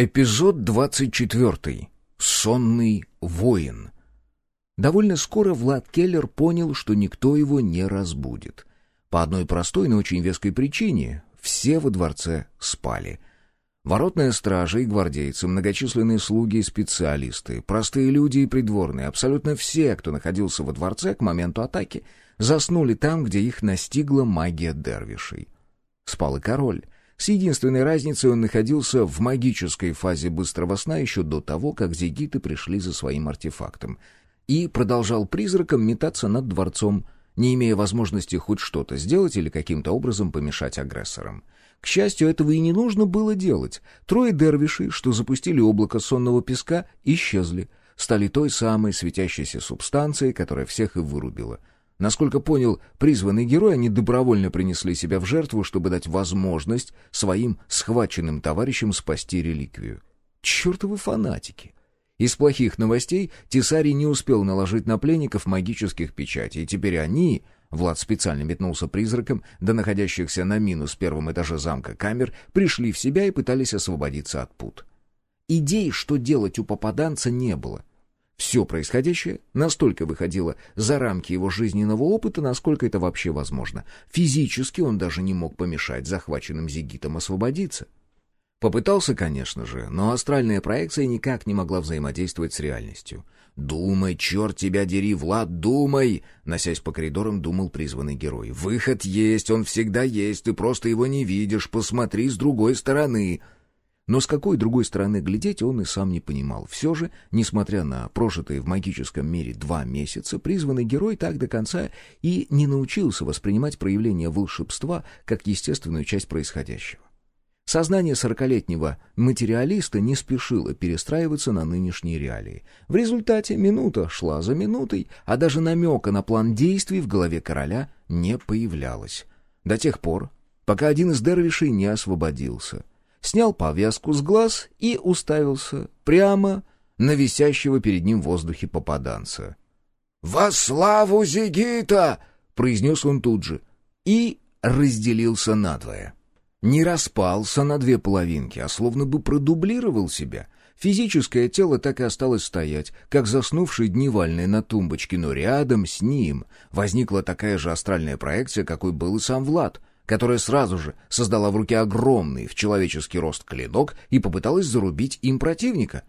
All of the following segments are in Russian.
Эпизод 24. Сонный воин. Довольно скоро Влад Келлер понял, что никто его не разбудит. По одной простой, но очень веской причине — все во дворце спали. Воротная стража и гвардейцы, многочисленные слуги и специалисты, простые люди и придворные, абсолютно все, кто находился во дворце к моменту атаки, заснули там, где их настигла магия дервишей. Спал и король — с единственной разницей он находился в магической фазе быстрого сна еще до того, как зигиты пришли за своим артефактом, и продолжал призраком метаться над дворцом, не имея возможности хоть что-то сделать или каким-то образом помешать агрессорам. К счастью, этого и не нужно было делать. Трое дервишей, что запустили облако сонного песка, исчезли, стали той самой светящейся субстанцией, которая всех и вырубила — Насколько понял, призванный герой, они добровольно принесли себя в жертву, чтобы дать возможность своим схваченным товарищам спасти реликвию. Чертовы фанатики! Из плохих новостей Тесарий не успел наложить на пленников магических печатей, и теперь они, Влад специально метнулся призраком, до находящихся на минус первом этаже замка камер, пришли в себя и пытались освободиться от пут. Идей, что делать у попаданца, не было. Все происходящее настолько выходило за рамки его жизненного опыта, насколько это вообще возможно. Физически он даже не мог помешать захваченным зигитам освободиться. Попытался, конечно же, но астральная проекция никак не могла взаимодействовать с реальностью. «Думай, черт тебя дери, Влад, думай!» Носясь по коридорам, думал призванный герой. «Выход есть, он всегда есть, ты просто его не видишь, посмотри с другой стороны!» Но с какой другой стороны глядеть он и сам не понимал. Все же, несмотря на прожитые в магическом мире два месяца, призванный герой так до конца и не научился воспринимать проявление волшебства как естественную часть происходящего. Сознание сорокалетнего материалиста не спешило перестраиваться на нынешние реалии. В результате минута шла за минутой, а даже намека на план действий в голове короля не появлялось. До тех пор, пока один из дервишей не освободился — снял повязку с глаз и уставился прямо на висящего перед ним в воздухе попаданца. «Во славу Зигита!» — произнес он тут же и разделился надвое. Не распался на две половинки, а словно бы продублировал себя. Физическое тело так и осталось стоять, как заснувший дневальный на тумбочке, но рядом с ним возникла такая же астральная проекция, какой был и сам Влад, которая сразу же создала в руке огромный в человеческий рост клинок и попыталась зарубить им противника.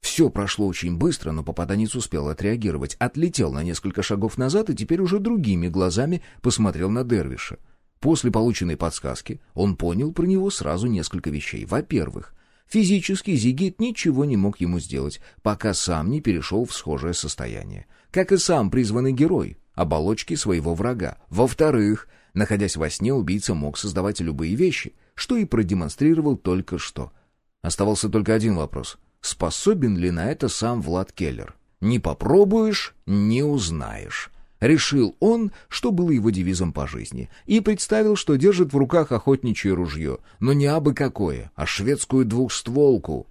Все прошло очень быстро, но попаданец успел отреагировать, отлетел на несколько шагов назад и теперь уже другими глазами посмотрел на Дервиша. После полученной подсказки он понял про него сразу несколько вещей. Во-первых, физически Зигит ничего не мог ему сделать, пока сам не перешел в схожее состояние. Как и сам призванный герой, оболочки своего врага. Во-вторых, Находясь во сне, убийца мог создавать любые вещи, что и продемонстрировал только что. Оставался только один вопрос. Способен ли на это сам Влад Келлер? «Не попробуешь — не узнаешь». Решил он, что было его девизом по жизни, и представил, что держит в руках охотничье ружье, но не абы какое, а шведскую двухстволку.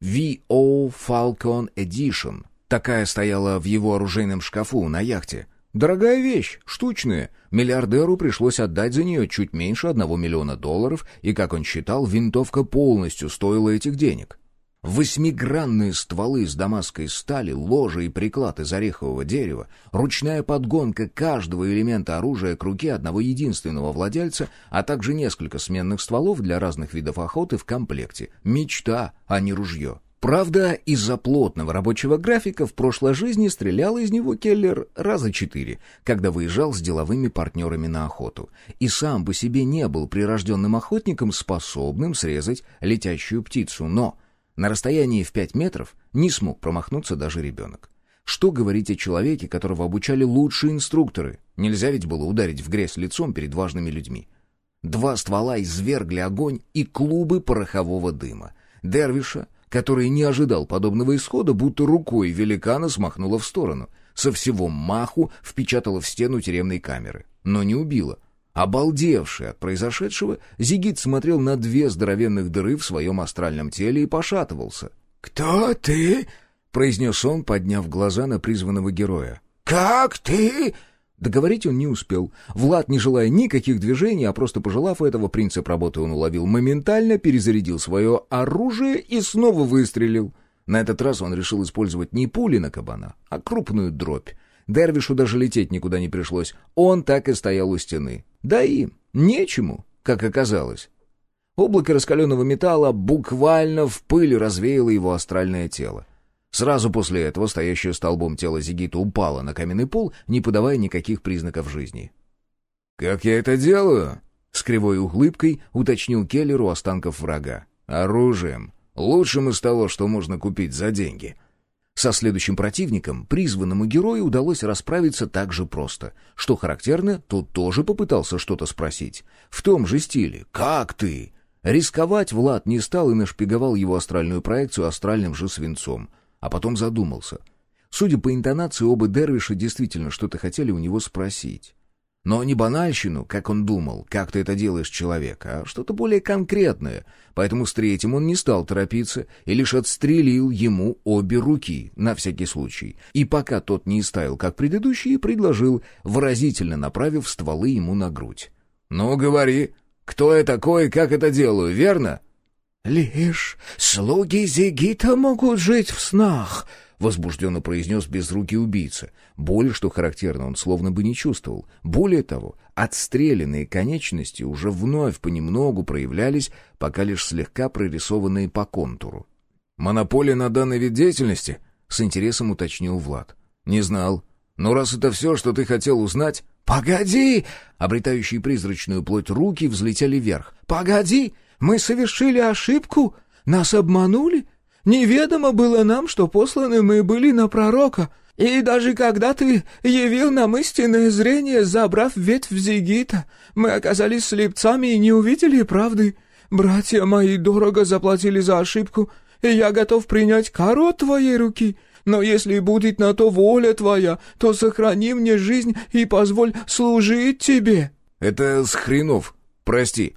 VO Falcon Edition. Такая стояла в его оружейном шкафу на яхте — Дорогая вещь, штучная. Миллиардеру пришлось отдать за нее чуть меньше одного миллиона долларов, и, как он считал, винтовка полностью стоила этих денег. Восьмигранные стволы из дамасской стали, ложа и приклад из орехового дерева, ручная подгонка каждого элемента оружия к руке одного единственного владельца, а также несколько сменных стволов для разных видов охоты в комплекте. Мечта, а не ружье. Правда, из-за плотного рабочего графика в прошлой жизни стрелял из него Келлер раза четыре, когда выезжал с деловыми партнерами на охоту. И сам по себе не был прирожденным охотником, способным срезать летящую птицу, но на расстоянии в пять метров не смог промахнуться даже ребенок. Что говорить о человеке, которого обучали лучшие инструкторы? Нельзя ведь было ударить в грязь лицом перед важными людьми. Два ствола извергли огонь и клубы порохового дыма. Дервиша который не ожидал подобного исхода, будто рукой великана смахнула в сторону. Со всего маху впечатала в стену тюремной камеры. Но не убила. Обалдевший от произошедшего, Зигит смотрел на две здоровенных дыры в своем астральном теле и пошатывался. «Кто ты?» — произнес он, подняв глаза на призванного героя. «Как ты?» Договорить он не успел. Влад, не желая никаких движений, а просто пожелав этого, принцип работы он уловил моментально, перезарядил свое оружие и снова выстрелил. На этот раз он решил использовать не пули на кабана, а крупную дробь. Дервишу даже лететь никуда не пришлось. Он так и стоял у стены. Да и нечему, как оказалось. Облако раскаленного металла буквально в пыль развеяло его астральное тело. Сразу после этого стоящее столбом тело Зигита упало на каменный пол, не подавая никаких признаков жизни. «Как я это делаю?» — с кривой улыбкой уточнил Келлер останков врага. «Оружием. Лучшим из того, что можно купить за деньги». Со следующим противником, призванному герою, удалось расправиться так же просто. Что характерно, тот тоже попытался что-то спросить. В том же стиле «Как ты?». Рисковать Влад не стал и нашпиговал его астральную проекцию астральным же свинцом. А потом задумался. Судя по интонации, оба дервиша действительно что-то хотели у него спросить. Но не банальщину, как он думал, как ты это делаешь, человек, а что-то более конкретное. Поэтому с третьим он не стал торопиться и лишь отстрелил ему обе руки, на всякий случай. И пока тот не истаял, как предыдущий, предложил, выразительно направив стволы ему на грудь. «Ну, говори!» Кто я такой и как это делаю, верно?» «Лишь слуги Зигита могут жить в снах», — возбужденно произнес безрукий убийца. Боль, что характерно, он словно бы не чувствовал. Более того, отстрелянные конечности уже вновь понемногу проявлялись, пока лишь слегка прорисованные по контуру. «Монополия на данный вид деятельности?» — с интересом уточнил Влад. «Не знал. Но раз это все, что ты хотел узнать...» «Погоди!» Обретающие призрачную плоть руки взлетели вверх. «Погоди! Мы совершили ошибку! Нас обманули! Неведомо было нам, что посланы мы были на пророка!» И даже когда ты явил нам истинное зрение, забрав ветвь Зигита, мы оказались слепцами и не увидели правды. Братья мои дорого заплатили за ошибку, и я готов принять кару твоей руки. Но если будет на то воля твоя, то сохрани мне жизнь и позволь служить тебе». «Это с хренов. Прости».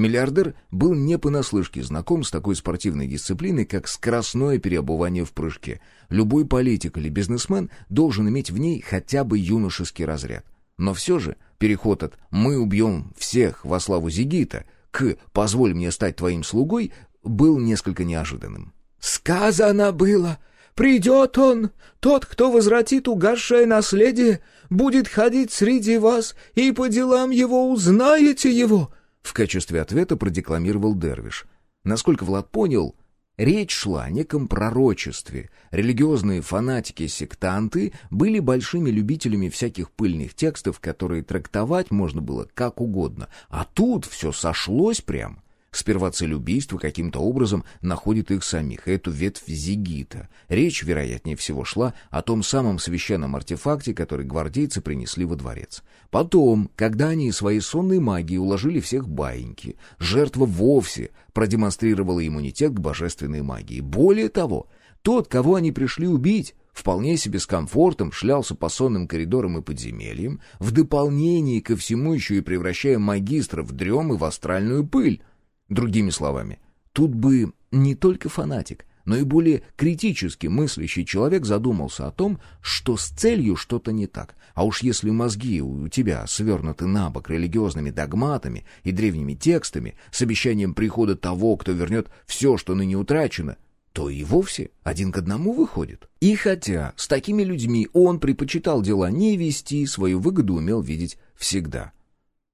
Миллиардер был не понаслышке знаком с такой спортивной дисциплиной, как скоростное переобувание в прыжке. Любой политик или бизнесмен должен иметь в ней хотя бы юношеский разряд. Но все же переход от «мы убьем всех во славу Зигита» к «позволь мне стать твоим слугой» был несколько неожиданным. «Сказано было, Придет он, тот, кто возвратит угасшее наследие, будет ходить среди вас, и по делам его узнаете его». В качестве ответа продекламировал Дервиш. Насколько Влад понял, речь шла о неком пророчестве. Религиозные фанатики-сектанты были большими любителями всяких пыльных текстов, которые трактовать можно было как угодно. А тут все сошлось прям. Сперва цель убийства каким-то образом находит их самих, эту ветвь Зигита. Речь, вероятнее всего, шла о том самом священном артефакте, который гвардейцы принесли во дворец. Потом, когда они своей сонной магией уложили всех баиньки, жертва вовсе продемонстрировала иммунитет к божественной магии. Более того, тот, кого они пришли убить, вполне себе с комфортом шлялся по сонным коридорам и подземельям, в дополнение ко всему еще и превращая магистра в дрем и в астральную пыль. Другими словами, тут бы не только фанатик, но и более критически мыслящий человек задумался о том, что с целью что-то не так. А уж если мозги у тебя свернуты на бок религиозными догматами и древними текстами с обещанием прихода того, кто вернет все, что ныне утрачено, то и вовсе один к одному выходит. И хотя с такими людьми он предпочитал дела не вести, свою выгоду умел видеть всегда.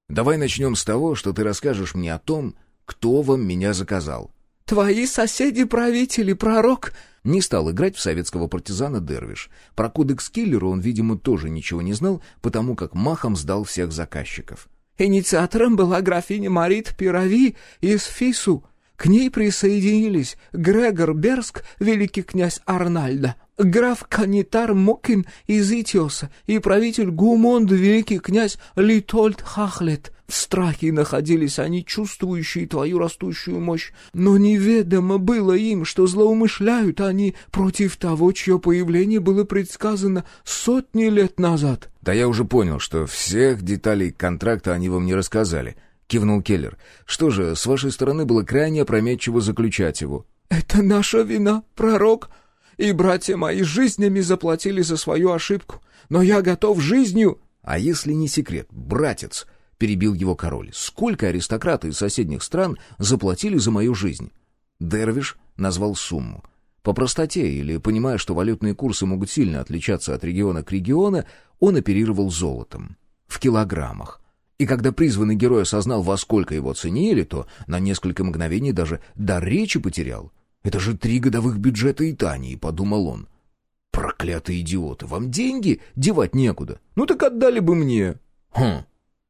«Давай начнем с того, что ты расскажешь мне о том, кто вам меня заказал?» «Твои соседи-правители, пророк!» Не стал играть в советского партизана Дервиш. Про кодекс киллера он, видимо, тоже ничего не знал, потому как махом сдал всех заказчиков. «Инициатором была графиня Марит Пирави из Фису. К ней присоединились Грегор Берск, великий князь Арнальда, граф Канитар Мокин из Итиоса и правитель Гумонд, великий князь Литольд Хахлет. В страхе находились они, чувствующие твою растущую мощь, но неведомо было им, что злоумышляют они против того, чье появление было предсказано сотни лет назад. Да я уже понял, что всех деталей контракта они вам не рассказали, — кивнул Келлер. «Что же, с вашей стороны было крайне опрометчиво заключать его?» «Это наша вина, пророк, и братья мои жизнями заплатили за свою ошибку, но я готов жизнью...» «А если не секрет, братец?» — перебил его король. «Сколько аристократы из соседних стран заплатили за мою жизнь?» Дервиш назвал сумму. По простоте или понимая, что валютные курсы могут сильно отличаться от региона к региону, он оперировал золотом. В килограммах. И когда призванный герой осознал, во сколько его ценили, то на несколько мгновений даже дар речи потерял. «Это же три годовых бюджета Итании», — подумал он. «Проклятые идиоты, вам деньги девать некуда. Ну так отдали бы мне». «Хм,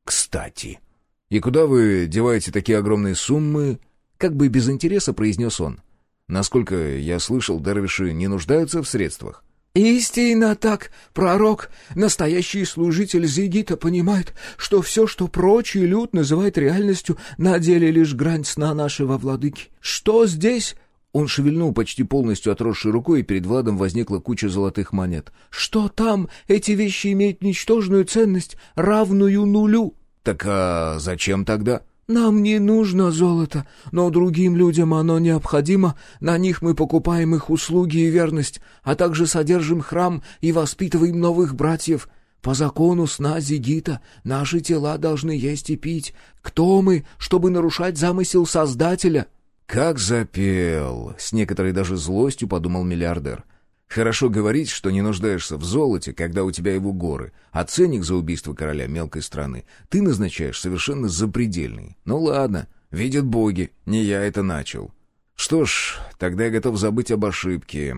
кстати». «И куда вы деваете такие огромные суммы?» Как бы без интереса произнес он. «Насколько я слышал, дервиши не нуждаются в средствах». «Истинно так, пророк, настоящий служитель Зигита понимает, что все, что прочий люд называет реальностью, на деле лишь грань сна нашего владыки. Что здесь?» Он шевельнул почти полностью отросшей рукой, и перед Владом возникла куча золотых монет. «Что там? Эти вещи имеют ничтожную ценность, равную нулю». «Так а зачем тогда?» «Нам не нужно золото, но другим людям оно необходимо. На них мы покупаем их услуги и верность, а также содержим храм и воспитываем новых братьев. По закону сна Зигита наши тела должны есть и пить. Кто мы, чтобы нарушать замысел Создателя?» «Как запел!» — с некоторой даже злостью подумал миллиардер. Хорошо говорить, что не нуждаешься в золоте, когда у тебя его горы, а ценник за убийство короля мелкой страны ты назначаешь совершенно запредельный. Ну ладно, видят боги, не я это начал. Что ж, тогда я готов забыть об ошибке.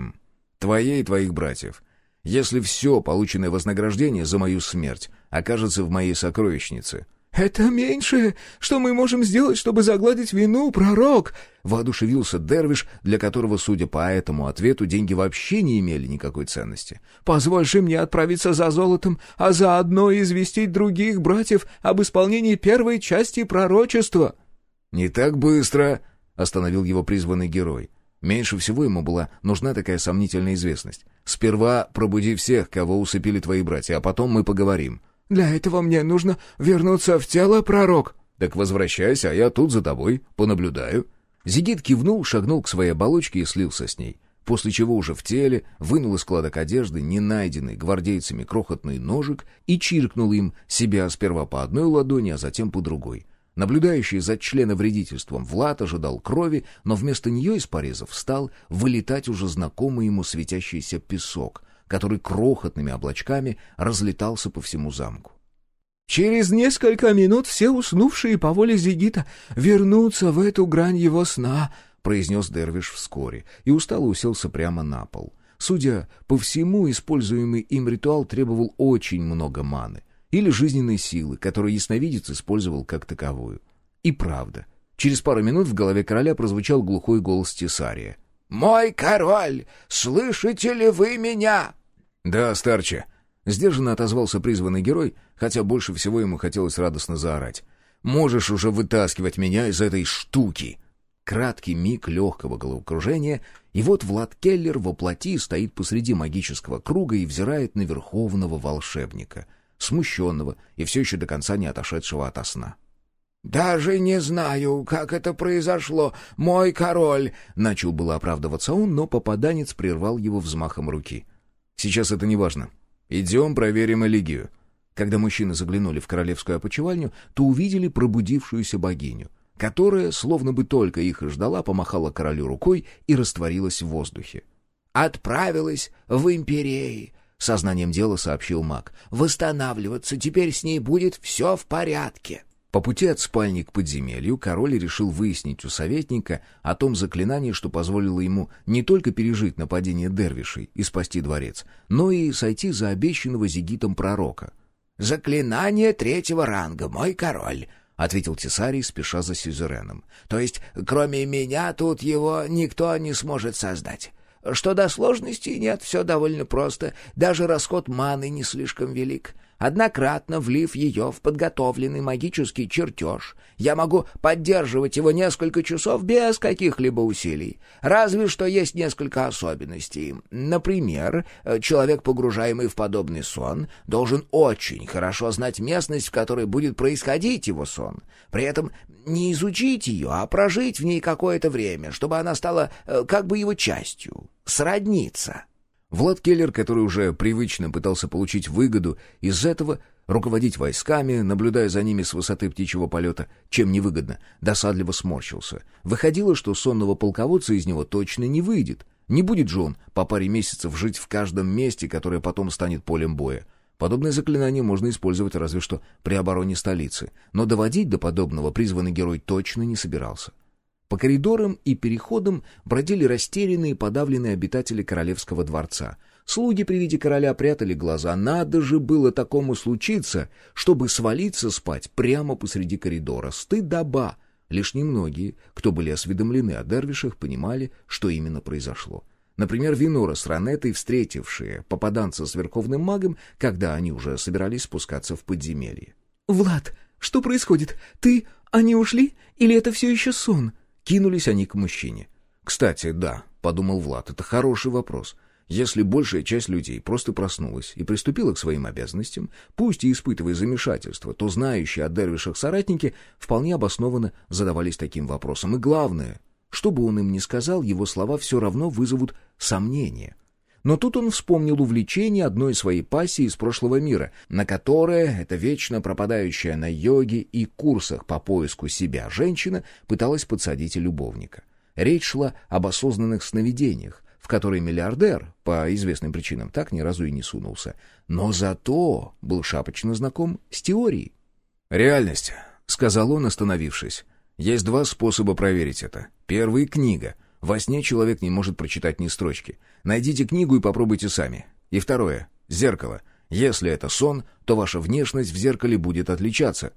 Твоей и твоих братьев. Если все полученное вознаграждение за мою смерть окажется в моей сокровищнице — «Это меньшее, что мы можем сделать, чтобы загладить вину, пророк!» Воодушевился Дервиш, для которого, судя по этому ответу, деньги вообще не имели никакой ценности. «Позвольше мне отправиться за золотом, а заодно известить других братьев об исполнении первой части пророчества». «Не так быстро!» — остановил его призванный герой. Меньше всего ему была нужна такая сомнительная известность. «Сперва пробуди всех, кого усыпили твои братья, а потом мы поговорим». «Для этого мне нужно вернуться в тело, пророк». «Так возвращайся, а я тут за тобой, понаблюдаю». Зигит кивнул, шагнул к своей оболочке и слился с ней, после чего уже в теле вынул из складок одежды не найденный гвардейцами крохотный ножик и чиркнул им себя сперва по одной ладони, а затем по другой. Наблюдающий за членовредительством Влад ожидал крови, но вместо нее из порезов стал вылетать уже знакомый ему светящийся песок, который крохотными облачками разлетался по всему замку. «Через несколько минут все уснувшие по воле Зигита вернутся в эту грань его сна», — произнес Дервиш вскоре, и устало уселся прямо на пол. Судя по всему, используемый им ритуал требовал очень много маны или жизненной силы, которую ясновидец использовал как таковую. И правда, через пару минут в голове короля прозвучал глухой голос Тесария. «Мой король, слышите ли вы меня?» «Да, старче», — сдержанно отозвался призванный герой, хотя больше всего ему хотелось радостно заорать. «Можешь уже вытаскивать меня из этой штуки!» Краткий миг легкого головокружения, и вот Влад Келлер во плоти стоит посреди магического круга и взирает на верховного волшебника, смущенного и все еще до конца не отошедшего ото сна. «Даже не знаю, как это произошло, мой король!» Начал было оправдываться он, но попаданец прервал его взмахом руки — Сейчас это не важно. Идем проверим Элигию». Когда мужчины заглянули в королевскую опочивальню, то увидели пробудившуюся богиню, которая, словно бы только их и ждала, помахала королю рукой и растворилась в воздухе. «Отправилась в империи», — сознанием дела сообщил маг. «Восстанавливаться, теперь с ней будет все в порядке». По пути от спальни к подземелью король решил выяснить у советника о том заклинании, что позволило ему не только пережить нападение дервишей и спасти дворец, но и сойти за обещанного зигитом пророка. «Заклинание третьего ранга, мой король», — ответил Тесарий, спеша за сюзереном. «То есть, кроме меня, тут его никто не сможет создать. Что до сложностей нет, все довольно просто, даже расход маны не слишком велик. Однократно влив ее в подготовленный магический чертеж, я могу поддерживать его несколько часов без каких-либо усилий. Разве что есть несколько особенностей. Например, человек, погружаемый в подобный сон, должен очень хорошо знать местность, в которой будет происходить его сон. При этом не изучить ее, а прожить в ней какое-то время, чтобы она стала э, как бы его частью, сродниться. Влад Келлер, который уже привычно пытался получить выгоду из этого, руководить войсками, наблюдая за ними с высоты птичьего полета, чем невыгодно, досадливо сморщился. Выходило, что сонного полководца из него точно не выйдет. Не будет же он по паре месяцев жить в каждом месте, которое потом станет полем боя. Подобное заклинание можно использовать разве что при обороне столицы, но доводить до подобного призванный герой точно не собирался. По коридорам и переходам бродили растерянные подавленные обитатели королевского дворца — Слуги при виде короля прятали глаза. Надо же было такому случиться, чтобы свалиться спать прямо посреди коридора. Стыдоба! Лишь немногие, кто были осведомлены о дервишах, понимали, что именно произошло. Например, Винора с Ранетой, встретившие попаданца с верховным магом, когда они уже собирались спускаться в подземелье. «Влад, что происходит? Ты... Они ушли? Или это все еще сон?» Кинулись они к мужчине. «Кстати, да», — подумал Влад, — «это хороший вопрос». Если большая часть людей просто проснулась и приступила к своим обязанностям, пусть и испытывая замешательство, то знающие о дервишах соратники вполне обоснованно задавались таким вопросом. И главное, что бы он им ни сказал, его слова все равно вызовут сомнения. Но тут он вспомнил увлечение одной своей пассии из прошлого мира, на которое эта вечно пропадающая на йоге и курсах по поиску себя женщина пыталась подсадить любовника. Речь шла об осознанных сновидениях, в который миллиардер, по известным причинам, так ни разу и не сунулся. Но зато был шапочно знаком с теорией. «Реальность», — сказал он, остановившись. «Есть два способа проверить это. Первый — книга. Во сне человек не может прочитать ни строчки. Найдите книгу и попробуйте сами. И второе — зеркало. Если это сон, то ваша внешность в зеркале будет отличаться.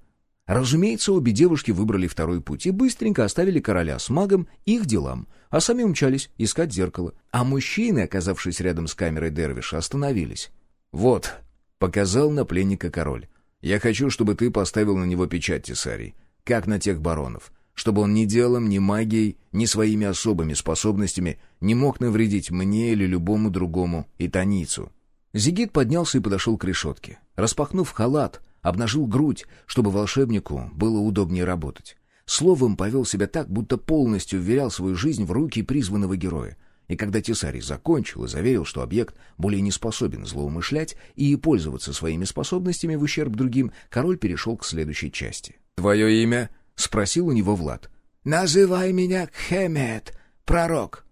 Разумеется, обе девушки выбрали второй путь и быстренько оставили короля с магом их делам, а сами умчались искать зеркало. А мужчины, оказавшись рядом с камерой Дервиша, остановились. «Вот», — показал на пленника король, — «я хочу, чтобы ты поставил на него печать, Тесарий, как на тех баронов, чтобы он ни делом, ни магией, ни своими особыми способностями не мог навредить мне или любому другому итаницу». Зигит поднялся и подошел к решетке. Распахнув халат, обнажил грудь, чтобы волшебнику было удобнее работать. Словом, повел себя так, будто полностью вверял свою жизнь в руки призванного героя. И когда Тесарий закончил и заверил, что объект более не способен злоумышлять и пользоваться своими способностями в ущерб другим, король перешел к следующей части. «Твое имя?» — спросил у него Влад. «Называй меня Кхемет, пророк».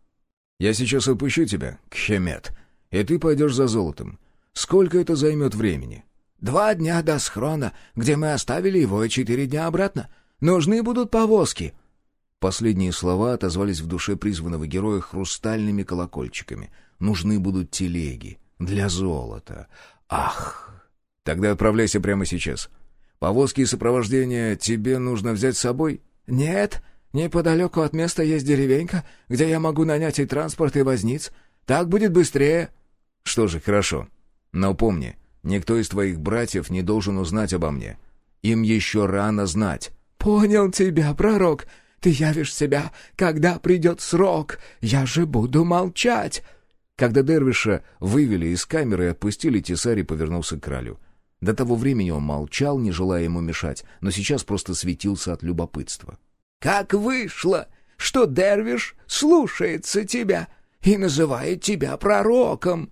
«Я сейчас отпущу тебя, Кхемет, и ты пойдешь за золотом. Сколько это займет времени?» Два дня до схрона, где мы оставили его, и четыре дня обратно. Нужны будут повозки». Последние слова отозвались в душе призванного героя хрустальными колокольчиками. «Нужны будут телеги. Для золота. Ах!» «Тогда отправляйся прямо сейчас. Повозки и сопровождение тебе нужно взять с собой?» «Нет, неподалеку от места есть деревенька, где я могу нанять и транспорт, и возниц. Так будет быстрее». «Что же, хорошо. Но помни, Никто из твоих братьев не должен узнать обо мне. Им еще рано знать». «Понял тебя, пророк. Ты явишь себя, когда придет срок. Я же буду молчать». Когда Дервиша вывели из камеры и отпустили, Тесари повернулся к королю. До того времени он молчал, не желая ему мешать, но сейчас просто светился от любопытства. «Как вышло, что Дервиш слушается тебя и называет тебя пророком?»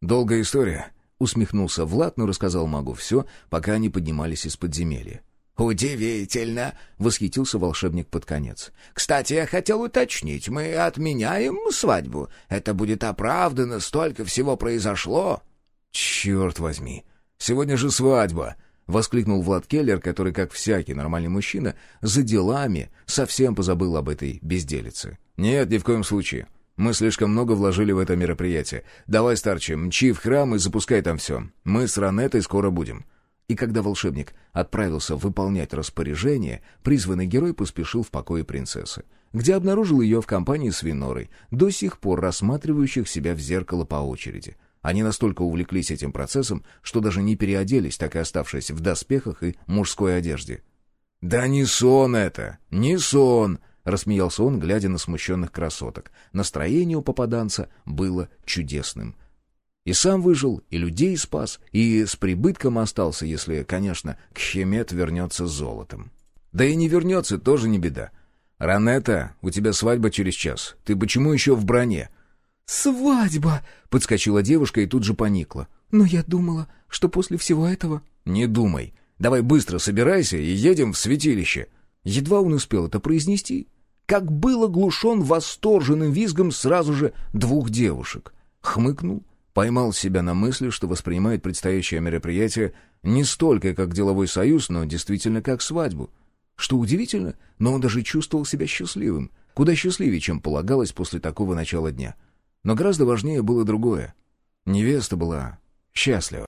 «Долгая история», Усмехнулся Влад, но рассказал магу все, пока они поднимались из подземелья. «Удивительно!» — восхитился волшебник под конец. «Кстати, я хотел уточнить, мы отменяем свадьбу. Это будет оправдано, столько всего произошло». «Черт возьми! Сегодня же свадьба!» — воскликнул Влад Келлер, который, как всякий нормальный мужчина, за делами совсем позабыл об этой безделице. «Нет, ни в коем случае. Мы слишком много вложили в это мероприятие. Давай, старче, мчи в храм и запускай там все. Мы с Ранетой скоро будем». И когда волшебник отправился выполнять распоряжение, призванный герой поспешил в покое принцессы, где обнаружил ее в компании с Винорой, до сих пор рассматривающих себя в зеркало по очереди. Они настолько увлеклись этим процессом, что даже не переоделись, так и оставшись в доспехах и мужской одежде. «Да не сон это! Не сон!» Рассмеялся он, глядя на смущенных красоток. Настроение у попаданца было чудесным. И сам выжил, и людей спас, и с прибытком остался, если, конечно, Кхемет вернется с золотом. Да и не вернется, тоже не беда. «Ранета, у тебя свадьба через час. Ты почему еще в броне?» «Свадьба!» — подскочила девушка и тут же поникла. «Но я думала, что после всего этого «Не думай. Давай быстро собирайся и едем в святилище». Едва он успел это произнести, как был оглушен восторженным визгом сразу же двух девушек. Хмыкнул, поймал себя на мысли, что воспринимает предстоящее мероприятие не столько как деловой союз, но действительно как свадьбу. Что удивительно, но он даже чувствовал себя счастливым, куда счастливее, чем полагалось после такого начала дня. Но гораздо важнее было другое. Невеста была счастлива.